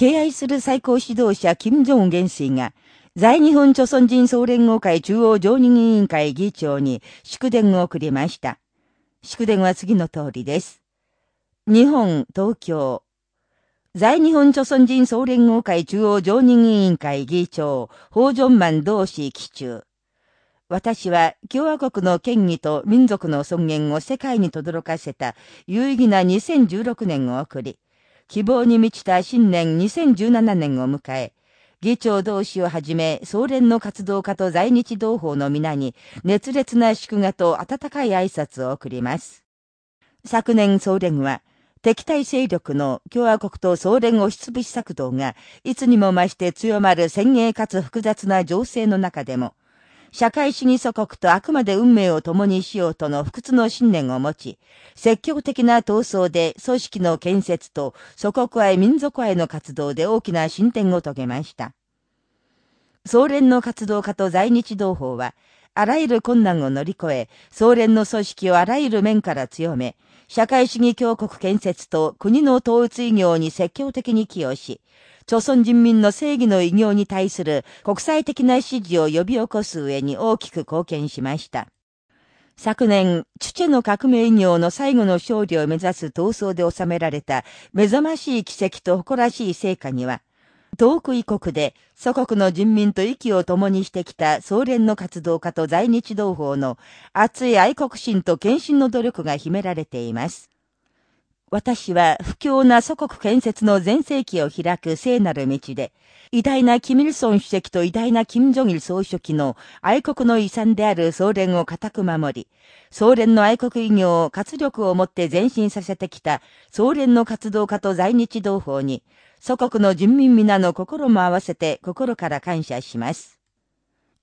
敬愛する最高指導者金正恩元帥が、在日本朝鮮人総連合会中央常任委員会議長に祝電を送りました。祝電は次の通りです。日本、東京。在日本朝鮮人総連合会中央常任委員会議長、法正万同志基中。私は共和国の権威と民族の尊厳を世界に轟かせた有意義な2016年を送り、希望に満ちた新年2017年を迎え、議長同士をはじめ、総連の活動家と在日同胞の皆に、熱烈な祝賀と温かい挨拶を送ります。昨年総連は、敵対勢力の共和国と総連押しつぶし策動が、いつにも増して強まる先鋭かつ複雑な情勢の中でも、社会主義祖国とあくまで運命を共にしようとの不屈の信念を持ち、積極的な闘争で組織の建設と祖国愛民族愛の活動で大きな進展を遂げました。総連の活動家と在日同胞は、あらゆる困難を乗り越え、総連の組織をあらゆる面から強め、社会主義強国建設と国の統一医業に積極的に寄与し、朝鮮人民の正義の偉業に対する国際的な支持を呼び起こす上に大きく貢献しました。昨年、チチェの革命偉業の最後の勝利を目指す闘争で収められた目覚ましい奇跡と誇らしい成果には、遠く異国で祖国の人民と息を共にしてきた総連の活動家と在日同胞の熱い愛国心と献身の努力が秘められています。私は不況な祖国建設の全盛期を開く聖なる道で、偉大なキミルソン主席と偉大なキム・ジョギル総書記の愛国の遺産である総連を固く守り、総連の愛国偉業を活力をもって前進させてきた総連の活動家と在日同胞に、祖国の人民皆の心も合わせて心から感謝します。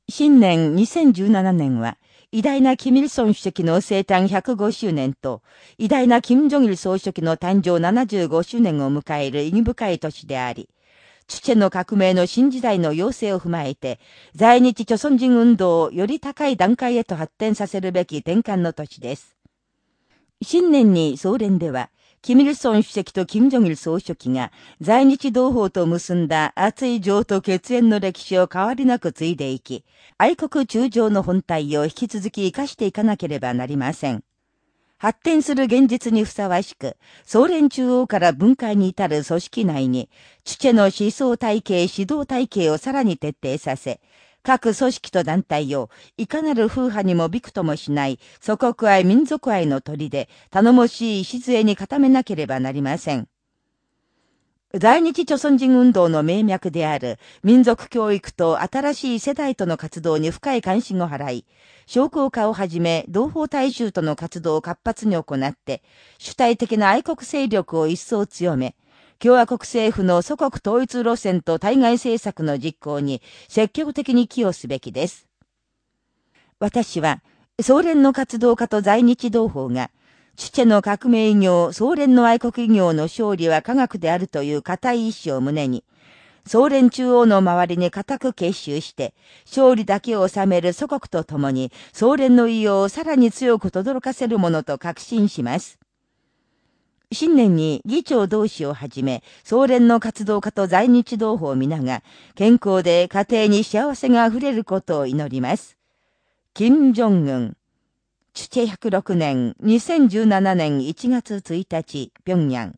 新年2017年は、偉大なキミルソン主席の生誕105周年と、偉大なキム・ジョギル総書記の誕生75周年を迎える意義深い年であり、チチェの革命の新時代の要請を踏まえて、在日朝鮮人運動をより高い段階へと発展させるべき転換の年です。新年に総連では、キミルソン主席とキム・ジョギル総書記が在日同胞と結んだ熱い情と血縁の歴史を変わりなく継いでいき、愛国中情の本体を引き続き活かしていかなければなりません。発展する現実にふさわしく、総連中央から分解に至る組織内に、チュチェの思想体系、指導体系をさらに徹底させ、各組織と団体を、いかなる風派にもびくともしない、祖国愛民族愛の鳥で、頼もしい礎に固めなければなりません。在日朝鮮人運動の名脈である民族教育と新しい世代との活動に深い関心を払い、商工化をはじめ同胞大衆との活動を活発に行って、主体的な愛国勢力を一層強め、共和国政府の祖国統一路線と対外政策の実行に積極的に寄与すべきです。私は、総連の活動家と在日同胞が、チチェの革命業、総連の愛国業の勝利は科学であるという固い意志を胸に、総連中央の周りに固く結集して、勝利だけを収める祖国と共に、総連の意をさらに強く轟かせるものと確信します。新年に議長同士をはじめ、総連の活動家と在日同胞皆が、健康で家庭に幸せが溢れることを祈ります。金正恩。チュチェ106年、2017年1月1日、平壌。